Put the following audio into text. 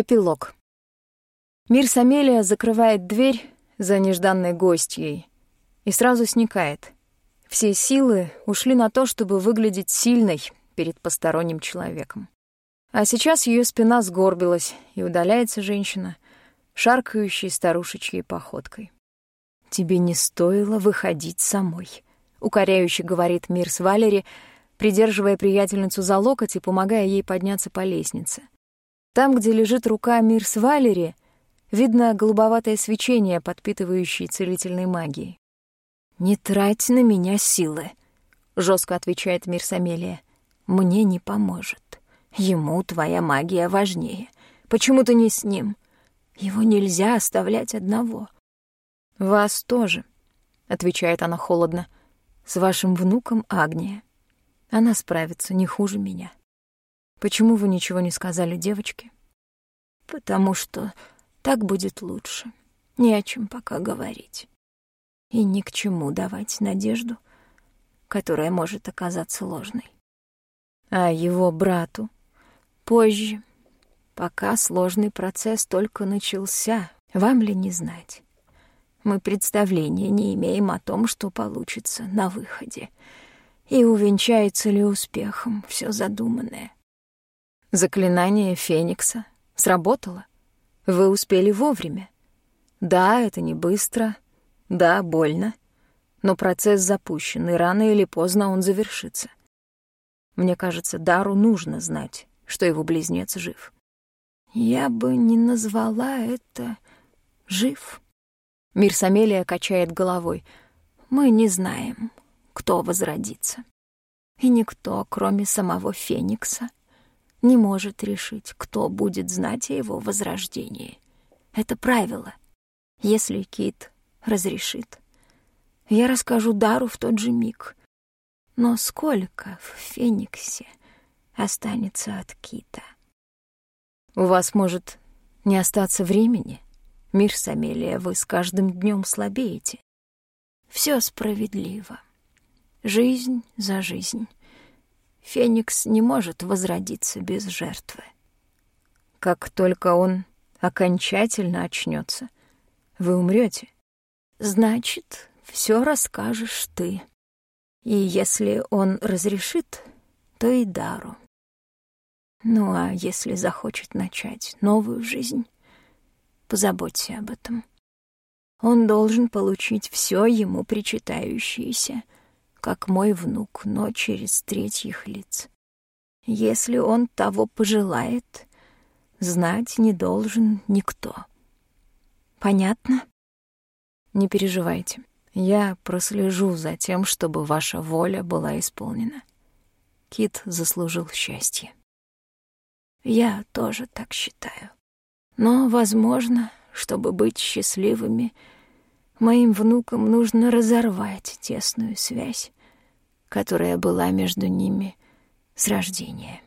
Эпилог. Мир Самелия закрывает дверь за нежданной гостьей и сразу сникает. Все силы ушли на то, чтобы выглядеть сильной перед посторонним человеком. А сейчас ее спина сгорбилась, и удаляется женщина, шаркающей старушечьей походкой. «Тебе не стоило выходить самой», — укоряюще говорит Мирс Валери, придерживая приятельницу за локоть и помогая ей подняться по лестнице. Там, где лежит рука Мирс Валери, видно голубоватое свечение, подпитывающее целительной магией. «Не трать на меня силы», — жестко отвечает Мирс Амелия. «Мне не поможет. Ему твоя магия важнее. Почему ты не с ним? Его нельзя оставлять одного». «Вас тоже», — отвечает она холодно, — «с вашим внуком Агния. Она справится не хуже меня». Почему вы ничего не сказали девочке? Потому что так будет лучше. Не о чем пока говорить. И ни к чему давать надежду, которая может оказаться ложной. А его брату? Позже, пока сложный процесс только начался, вам ли не знать? Мы представления не имеем о том, что получится на выходе, и увенчается ли успехом все задуманное. Заклинание Феникса сработало. Вы успели вовремя. Да, это не быстро, да, больно, но процесс запущен, и рано или поздно он завершится. Мне кажется, Дару нужно знать, что его близнец жив. Я бы не назвала это «жив». Мирсамелия качает головой. Мы не знаем, кто возродится. И никто, кроме самого Феникса, не может решить, кто будет знать о его возрождении. Это правило. Если Кит разрешит, я расскажу Дару в тот же миг. Но сколько в Фениксе останется от Кита? У вас может не остаться времени? Мир Самелия, вы с каждым днем слабеете. Все справедливо. Жизнь за жизнь. Феникс не может возродиться без жертвы. Как только он окончательно очнется, вы умрете. Значит, все расскажешь ты. И если он разрешит, то и дару. Ну а если захочет начать новую жизнь, позаботься об этом. Он должен получить все ему причитающееся — как мой внук, но через третьих лиц. Если он того пожелает, знать не должен никто. Понятно? Не переживайте. Я прослежу за тем, чтобы ваша воля была исполнена. Кит заслужил счастье. Я тоже так считаю. Но, возможно, чтобы быть счастливыми — Моим внукам нужно разорвать тесную связь, которая была между ними с рождения.